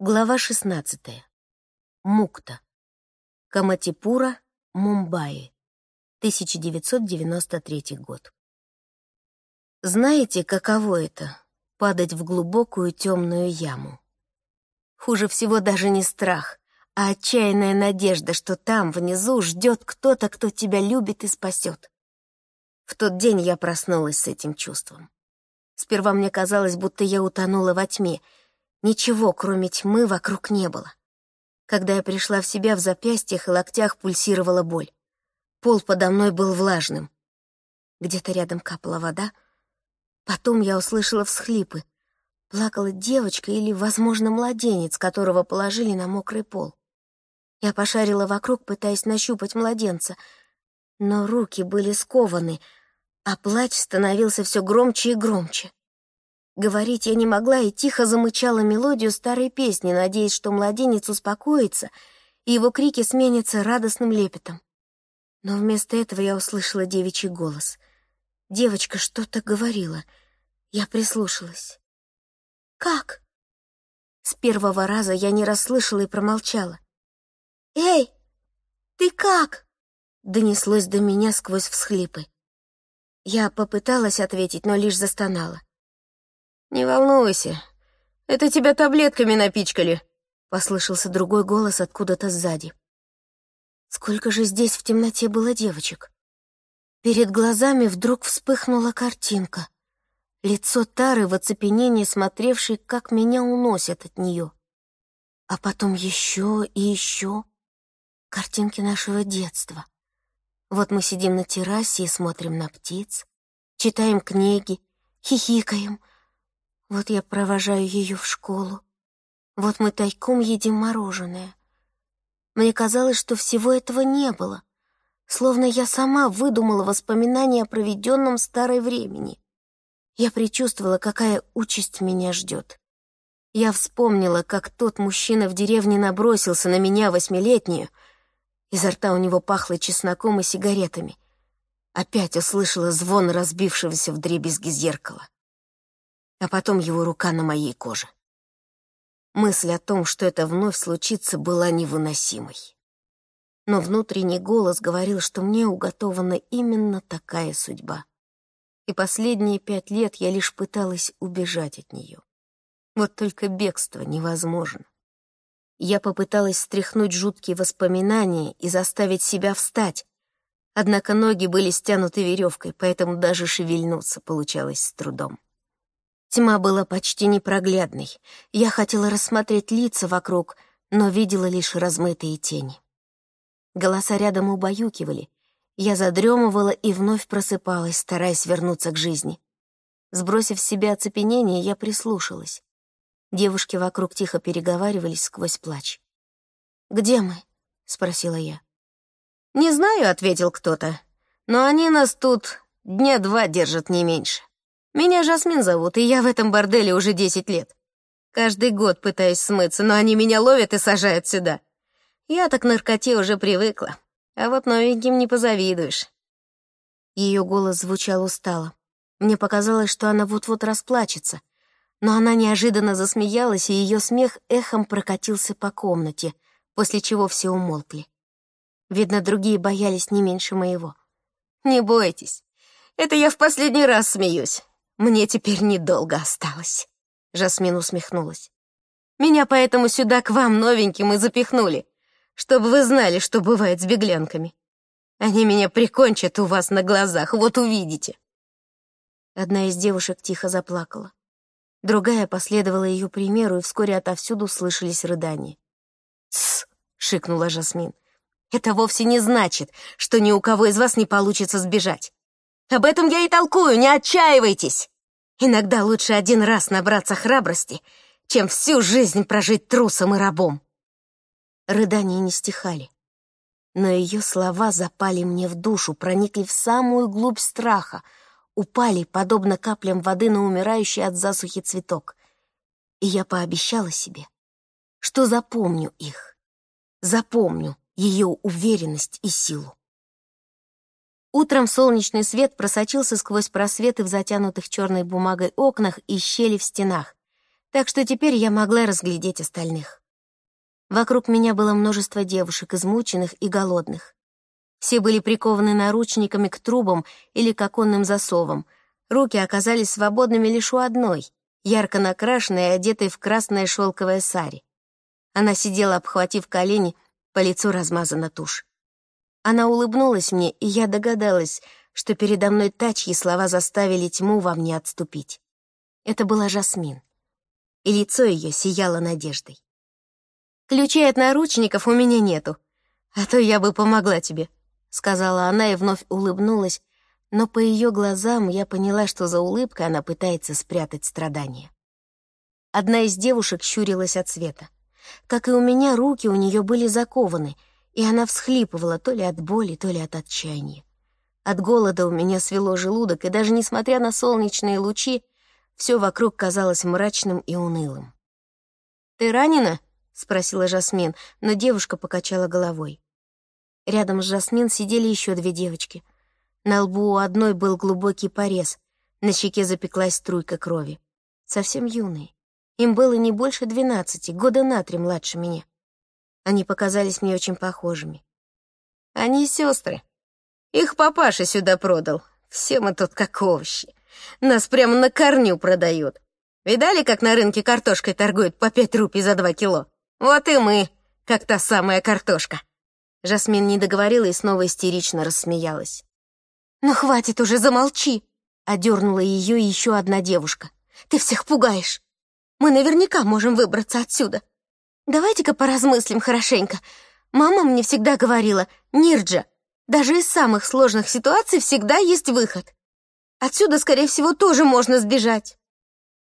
Глава 16. Мукта. Каматипура, Мумбаи. 1993 год. Знаете, каково это — падать в глубокую темную яму? Хуже всего даже не страх, а отчаянная надежда, что там, внизу, ждет кто-то, кто тебя любит и спасет. В тот день я проснулась с этим чувством. Сперва мне казалось, будто я утонула во тьме — Ничего, кроме тьмы, вокруг не было. Когда я пришла в себя, в запястьях и локтях пульсировала боль. Пол подо мной был влажным. Где-то рядом капала вода. Потом я услышала всхлипы. Плакала девочка или, возможно, младенец, которого положили на мокрый пол. Я пошарила вокруг, пытаясь нащупать младенца, но руки были скованы, а плач становился все громче и громче. Говорить я не могла и тихо замычала мелодию старой песни, надеясь, что младенец успокоится, и его крики сменятся радостным лепетом. Но вместо этого я услышала девичий голос. Девочка что-то говорила. Я прислушалась. «Как?» С первого раза я не расслышала и промолчала. «Эй, ты как?» Донеслось до меня сквозь всхлипы. Я попыталась ответить, но лишь застонала. «Не волнуйся, это тебя таблетками напичкали», — послышался другой голос откуда-то сзади. Сколько же здесь в темноте было девочек? Перед глазами вдруг вспыхнула картинка. Лицо Тары в оцепенении, смотревшей, как меня уносят от нее. А потом еще и еще. Картинки нашего детства. Вот мы сидим на террасе и смотрим на птиц, читаем книги, хихикаем, вот я провожаю ее в школу. Вот мы тайком едим мороженое. Мне казалось, что всего этого не было, словно я сама выдумала воспоминания о проведенном старой времени. Я предчувствовала, какая участь меня ждет. Я вспомнила, как тот мужчина в деревне набросился на меня восьмилетнюю. Изо рта у него пахло чесноком и сигаретами. Опять услышала звон разбившегося в дребезги зеркала а потом его рука на моей коже. Мысль о том, что это вновь случится, была невыносимой. Но внутренний голос говорил, что мне уготована именно такая судьба. И последние пять лет я лишь пыталась убежать от нее. Вот только бегство невозможно. Я попыталась стряхнуть жуткие воспоминания и заставить себя встать, однако ноги были стянуты веревкой, поэтому даже шевельнуться получалось с трудом. Тьма была почти непроглядной. Я хотела рассмотреть лица вокруг, но видела лишь размытые тени. Голоса рядом убаюкивали. Я задремывала и вновь просыпалась, стараясь вернуться к жизни. Сбросив с себя оцепенение, я прислушалась. Девушки вокруг тихо переговаривались сквозь плач. «Где мы?» — спросила я. «Не знаю», — ответил кто-то. «Но они нас тут дня два держат не меньше». Меня Жасмин зовут, и я в этом борделе уже десять лет. Каждый год пытаюсь смыться, но они меня ловят и сажают сюда. Я так к наркоте уже привыкла, а вот новеньким не позавидуешь». Ее голос звучал устало. Мне показалось, что она вот-вот расплачется, но она неожиданно засмеялась, и ее смех эхом прокатился по комнате, после чего все умолкли. Видно, другие боялись не меньше моего. «Не бойтесь, это я в последний раз смеюсь. «Мне теперь недолго осталось», — Жасмин усмехнулась. «Меня поэтому сюда к вам новеньким и запихнули, чтобы вы знали, что бывает с беглянками. Они меня прикончат у вас на глазах, вот увидите». Одна из девушек тихо заплакала. Другая последовала ее примеру, и вскоре отовсюду слышались рыдания. «Тсс!» — шикнула Жасмин. «Это вовсе не значит, что ни у кого из вас не получится сбежать. Об этом я и толкую, не отчаивайтесь. Иногда лучше один раз набраться храбрости, чем всю жизнь прожить трусом и рабом. Рыдания не стихали, но ее слова запали мне в душу, проникли в самую глубь страха, упали, подобно каплям воды на умирающий от засухи цветок. И я пообещала себе, что запомню их, запомню ее уверенность и силу. Утром солнечный свет просочился сквозь просветы в затянутых черной бумагой окнах и щели в стенах. так что теперь я могла разглядеть остальных. Вокруг меня было множество девушек, измученных и голодных. Все были прикованы наручниками к трубам или к оконным засовам. Руки оказались свободными лишь у одной, ярко накрашенной и одетой в красное шелковое сари. Она сидела, обхватив колени, по лицу размазана тушь. Она улыбнулась мне, и я догадалась, что передо мной та, чьи слова заставили тьму во мне отступить. Это была Жасмин, и лицо ее сияло надеждой. «Ключей от наручников у меня нету, а то я бы помогла тебе», — сказала она и вновь улыбнулась, но по ее глазам я поняла, что за улыбкой она пытается спрятать страдания. Одна из девушек щурилась от света. Как и у меня, руки у нее были закованы, и она всхлипывала то ли от боли, то ли от отчаяния. От голода у меня свело желудок, и даже несмотря на солнечные лучи, все вокруг казалось мрачным и унылым. «Ты ранена?» — спросила Жасмин, но девушка покачала головой. Рядом с Жасмин сидели еще две девочки. На лбу у одной был глубокий порез, на щеке запеклась струйка крови. Совсем юные. Им было не больше двенадцати, года на три младше меня. Они показались мне очень похожими. Они сестры, их папаша сюда продал. Все мы тут как овощи. Нас прямо на корню продают. Видали, как на рынке картошкой торгуют по пять рупий за два кило? Вот и мы, как та самая картошка. Жасмин не договорила и снова истерично рассмеялась. «Ну хватит уже, замолчи!» — одернула ее еще одна девушка. «Ты всех пугаешь. Мы наверняка можем выбраться отсюда. Давайте-ка поразмыслим хорошенько. Мама мне всегда говорила, Нирджа, даже из самых сложных ситуаций всегда есть выход. Отсюда, скорее всего, тоже можно сбежать.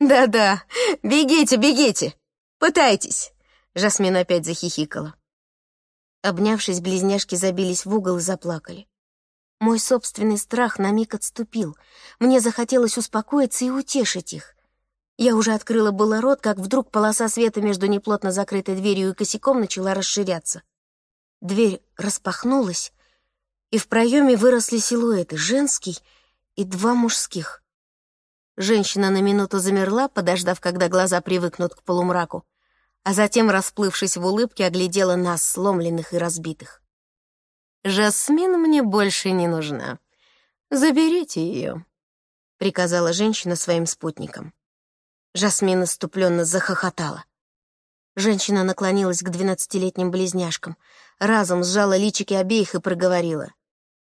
Да-да, бегите, бегите. Пытайтесь. Жасмин опять захихикала. Обнявшись, близняшки забились в угол и заплакали. Мой собственный страх на миг отступил. Мне захотелось успокоиться и утешить их. Я уже открыла было рот, как вдруг полоса света между неплотно закрытой дверью и косяком начала расширяться. Дверь распахнулась, и в проеме выросли силуэты, женский и два мужских. Женщина на минуту замерла, подождав, когда глаза привыкнут к полумраку, а затем, расплывшись в улыбке, оглядела нас, сломленных и разбитых. «Жасмин мне больше не нужна. Заберите ее», — приказала женщина своим спутникам. Жасмин иступленно захохотала. Женщина наклонилась к двенадцатилетним близняшкам, разом сжала личики обеих и проговорила.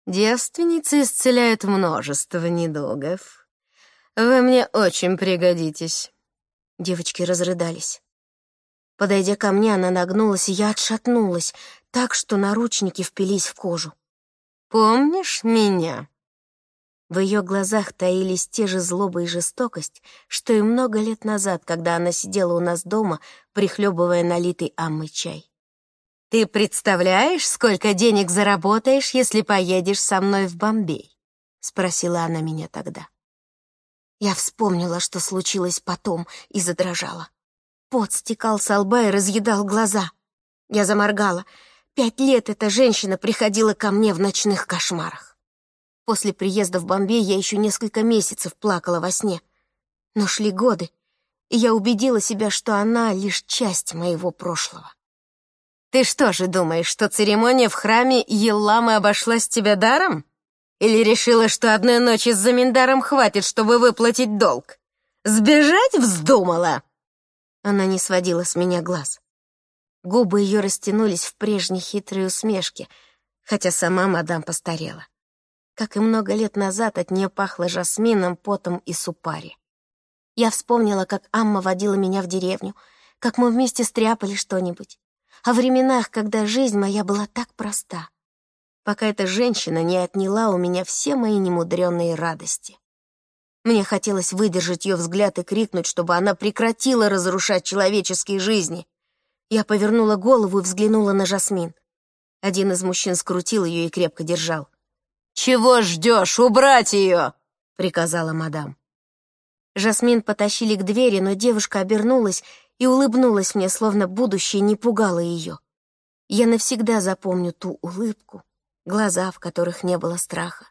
Девственницы исцеляют множество недугов. Вы мне очень пригодитесь». Девочки разрыдались. Подойдя ко мне, она нагнулась, и я отшатнулась, так что наручники впились в кожу. «Помнишь меня?» В ее глазах таились те же злоба и жестокость, что и много лет назад, когда она сидела у нас дома, прихлебывая налитый аммой чай. «Ты представляешь, сколько денег заработаешь, если поедешь со мной в Бомбей?» — спросила она меня тогда. Я вспомнила, что случилось потом, и задрожала. Пот стекал со лба и разъедал глаза. Я заморгала. Пять лет эта женщина приходила ко мне в ночных кошмарах. После приезда в Бомбей я еще несколько месяцев плакала во сне. Но шли годы, и я убедила себя, что она — лишь часть моего прошлого. Ты что же думаешь, что церемония в храме Елламы обошлась тебя даром? Или решила, что одной ночи с Заминдаром хватит, чтобы выплатить долг? Сбежать вздумала?» Она не сводила с меня глаз. Губы ее растянулись в прежней хитрой усмешке, хотя сама мадам постарела. Как и много лет назад от нее пахло жасмином, потом и супари. Я вспомнила, как Амма водила меня в деревню, как мы вместе стряпали что-нибудь о временах, когда жизнь моя была так проста, пока эта женщина не отняла у меня все мои немудренные радости. Мне хотелось выдержать ее взгляд и крикнуть, чтобы она прекратила разрушать человеческие жизни. Я повернула голову и взглянула на Жасмин. Один из мужчин скрутил ее и крепко держал. «Чего ждешь? Убрать ее!» — приказала мадам. Жасмин потащили к двери, но девушка обернулась и улыбнулась мне, словно будущее не пугало ее. Я навсегда запомню ту улыбку, глаза, в которых не было страха.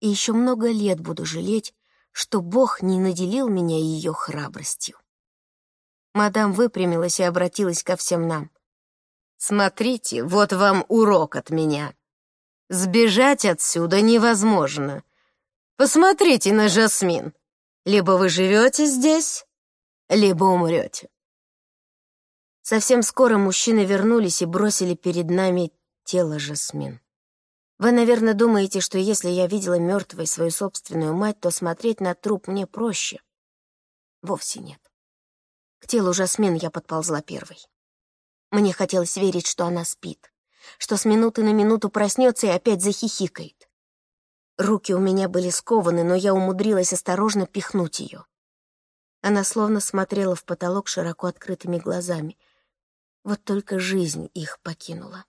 И еще много лет буду жалеть, что Бог не наделил меня ее храбростью. Мадам выпрямилась и обратилась ко всем нам. «Смотрите, вот вам урок от меня. Сбежать отсюда невозможно. Посмотрите на Жасмин. Либо вы живете здесь, либо умрете». Совсем скоро мужчины вернулись и бросили перед нами тело Жасмин. Вы, наверное, думаете, что если я видела мертвой свою собственную мать, то смотреть на труп мне проще. Вовсе нет. К телу Жасмин я подползла первой. Мне хотелось верить, что она спит, что с минуты на минуту проснется и опять захихикает. Руки у меня были скованы, но я умудрилась осторожно пихнуть ее. Она словно смотрела в потолок широко открытыми глазами. Вот только жизнь их покинула.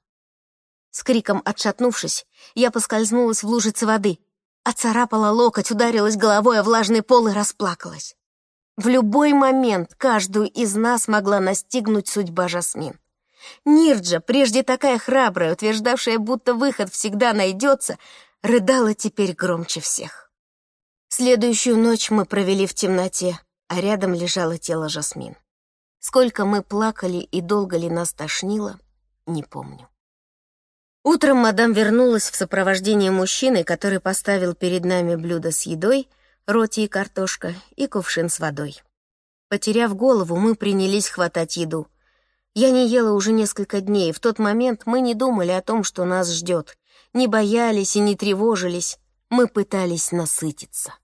С криком отшатнувшись, я поскользнулась в лужице воды, оцарапала локоть, ударилась головой о влажный пол и расплакалась. В любой момент каждую из нас могла настигнуть судьба Жасмин. Нирджа, прежде такая храбрая, утверждавшая, будто выход всегда найдется, рыдала теперь громче всех. Следующую ночь мы провели в темноте, а рядом лежало тело Жасмин. Сколько мы плакали и долго ли нас тошнило, не помню. Утром мадам вернулась в сопровождении мужчины, который поставил перед нами блюдо с едой, роти и картошка и кувшин с водой. Потеряв голову, мы принялись хватать еду. Я не ела уже несколько дней, в тот момент мы не думали о том, что нас ждет, не боялись и не тревожились, мы пытались насытиться.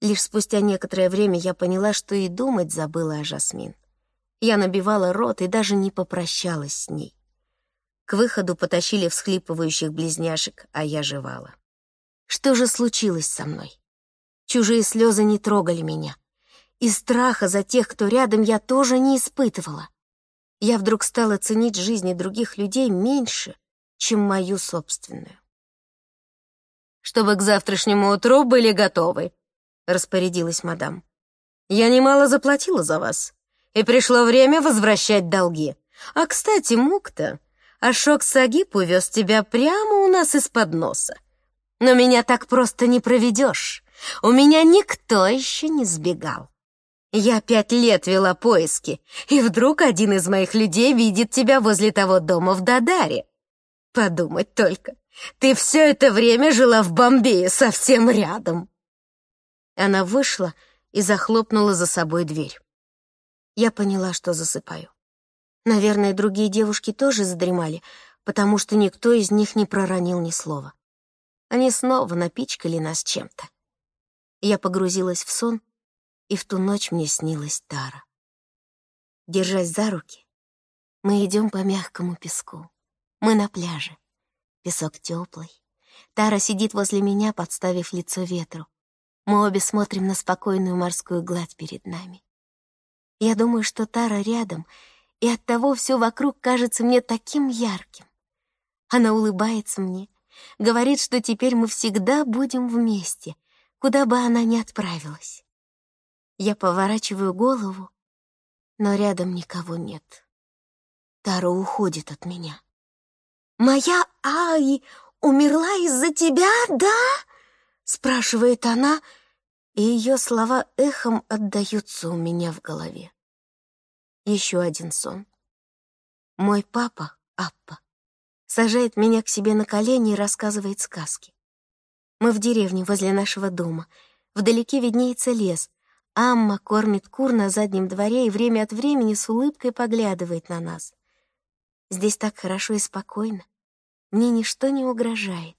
Лишь спустя некоторое время я поняла, что и думать забыла о Жасмин. Я набивала рот и даже не попрощалась с ней. К выходу потащили всхлипывающих близняшек, а я жевала. Что же случилось со мной? Чужие слезы не трогали меня. И страха за тех, кто рядом, я тоже не испытывала. Я вдруг стала ценить жизни других людей меньше, чем мою собственную. «Чтобы к завтрашнему утру были готовы», — распорядилась мадам. «Я немало заплатила за вас, и пришло время возвращать долги. А, кстати, Мукта, Ашок Сагиб увез тебя прямо у нас из-под носа. Но меня так просто не проведешь. У меня никто еще не сбегал. Я пять лет вела поиски, и вдруг один из моих людей видит тебя возле того дома в Дадаре. Подумать только, ты все это время жила в Бомбее совсем рядом. Она вышла и захлопнула за собой дверь. Я поняла, что засыпаю. Наверное, другие девушки тоже задремали, потому что никто из них не проронил ни слова. Они снова напичкали нас чем-то. Я погрузилась в сон, и в ту ночь мне снилась Тара. Держась за руки, мы идем по мягкому песку. Мы на пляже. Песок теплый. Тара сидит возле меня, подставив лицо ветру. Мы обе смотрим на спокойную морскую гладь перед нами. Я думаю, что Тара рядом — и оттого все вокруг кажется мне таким ярким. Она улыбается мне, говорит, что теперь мы всегда будем вместе, куда бы она ни отправилась. Я поворачиваю голову, но рядом никого нет. Тара уходит от меня. «Моя Ай умерла из-за тебя, да?» — спрашивает она, и ее слова эхом отдаются у меня в голове. Еще один сон. Мой папа, Аппа, сажает меня к себе на колени и рассказывает сказки. Мы в деревне возле нашего дома. Вдалеке виднеется лес. Амма кормит кур на заднем дворе и время от времени с улыбкой поглядывает на нас. Здесь так хорошо и спокойно. Мне ничто не угрожает.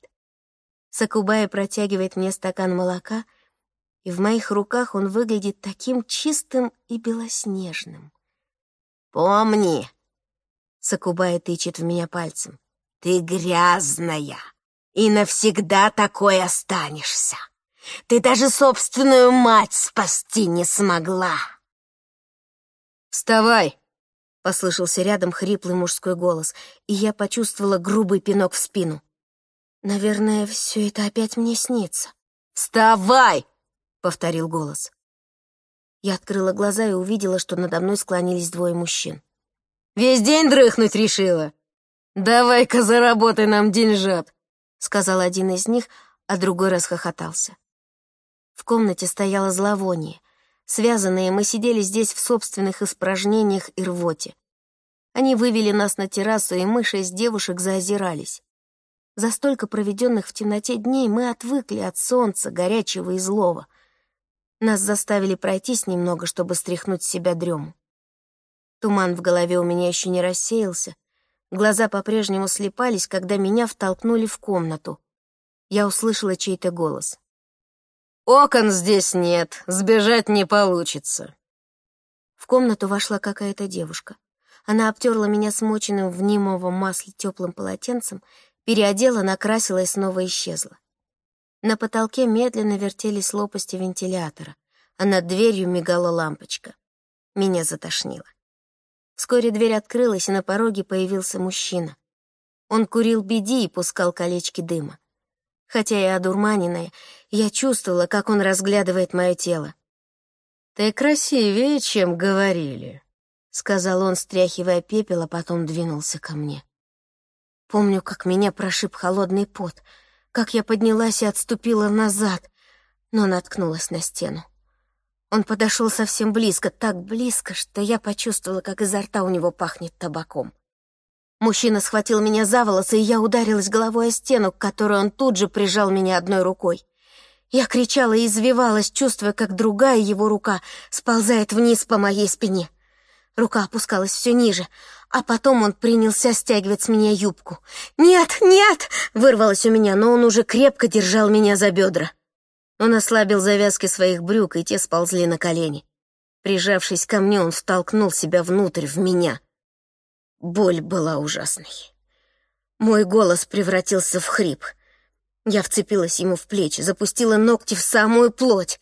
Сакубай протягивает мне стакан молока, и в моих руках он выглядит таким чистым и белоснежным. «Помни!» — Сакубай тычет в меня пальцем. «Ты грязная, и навсегда такой останешься. Ты даже собственную мать спасти не смогла!» «Вставай!» — послышался рядом хриплый мужской голос, и я почувствовала грубый пинок в спину. «Наверное, все это опять мне снится». «Вставай!» — повторил голос. Я открыла глаза и увидела, что надо мной склонились двое мужчин. «Весь день дрыхнуть решила? Давай-ка заработай нам деньжат», — сказал один из них, а другой расхохотался. В комнате стояло зловоние. Связанные, мы сидели здесь в собственных испражнениях и рвоте. Они вывели нас на террасу, и мы, шесть девушек, заозирались. За столько проведенных в темноте дней мы отвыкли от солнца, горячего и злого. Нас заставили пройтись немного, чтобы стряхнуть с себя дрему. Туман в голове у меня еще не рассеялся. Глаза по-прежнему слепались, когда меня втолкнули в комнату. Я услышала чей-то голос. «Окон здесь нет, сбежать не получится». В комнату вошла какая-то девушка. Она обтерла меня смоченным в немовом масле теплым полотенцем, переодела, накрасила и снова исчезла. На потолке медленно вертелись лопасти вентилятора, а над дверью мигала лампочка. Меня затошнило. Вскоре дверь открылась, и на пороге появился мужчина. Он курил беди и пускал колечки дыма. Хотя и одурманенная, я чувствовала, как он разглядывает мое тело. «Ты красивее, чем говорили», — сказал он, стряхивая пепел, а потом двинулся ко мне. Помню, как меня прошиб холодный пот, как я поднялась и отступила назад, но наткнулась на стену. Он подошел совсем близко, так близко, что я почувствовала, как изо рта у него пахнет табаком. Мужчина схватил меня за волосы, и я ударилась головой о стену, к которой он тут же прижал меня одной рукой. Я кричала и извивалась, чувствуя, как другая его рука сползает вниз по моей спине. Рука опускалась все ниже, а потом он принялся стягивать с меня юбку. «Нет, нет!» — вырвалось у меня, но он уже крепко держал меня за бедра. Он ослабил завязки своих брюк, и те сползли на колени. Прижавшись ко мне, он втолкнул себя внутрь, в меня. Боль была ужасной. Мой голос превратился в хрип. Я вцепилась ему в плечи, запустила ногти в самую плоть,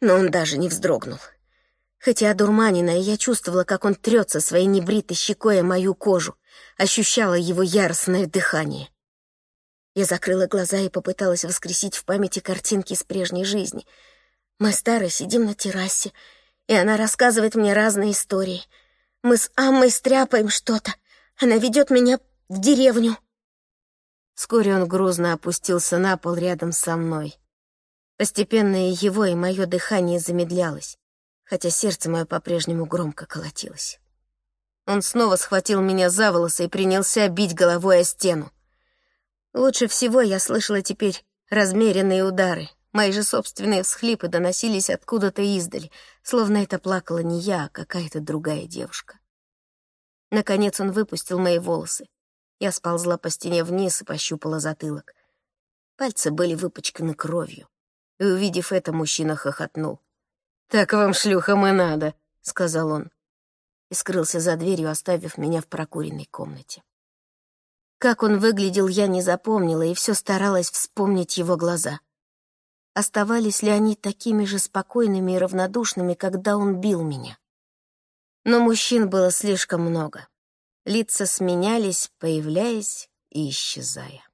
но он даже не вздрогнул. Хотя одурманенная, я чувствовала, как он трется своей небритой щекой о мою кожу, ощущала его яростное дыхание. Я закрыла глаза и попыталась воскресить в памяти картинки из прежней жизни. Мы старые сидим на террасе, и она рассказывает мне разные истории. Мы с Аммой стряпаем что-то. Она ведет меня в деревню. Вскоре он грузно опустился на пол рядом со мной. Постепенно и его, и мое дыхание замедлялось, хотя сердце мое по-прежнему громко колотилось. Он снова схватил меня за волосы и принялся бить головой о стену. Лучше всего я слышала теперь размеренные удары. Мои же собственные всхлипы доносились откуда-то издали, словно это плакала не я, а какая-то другая девушка. Наконец он выпустил мои волосы. Я сползла по стене вниз и пощупала затылок. Пальцы были выпачканы кровью. И, увидев это, мужчина хохотнул. «Так вам, шлюхам, и надо», — сказал он. И скрылся за дверью, оставив меня в прокуренной комнате. Как он выглядел, я не запомнила, и все старалась вспомнить его глаза. Оставались ли они такими же спокойными и равнодушными, когда он бил меня? Но мужчин было слишком много. Лица сменялись, появляясь и исчезая.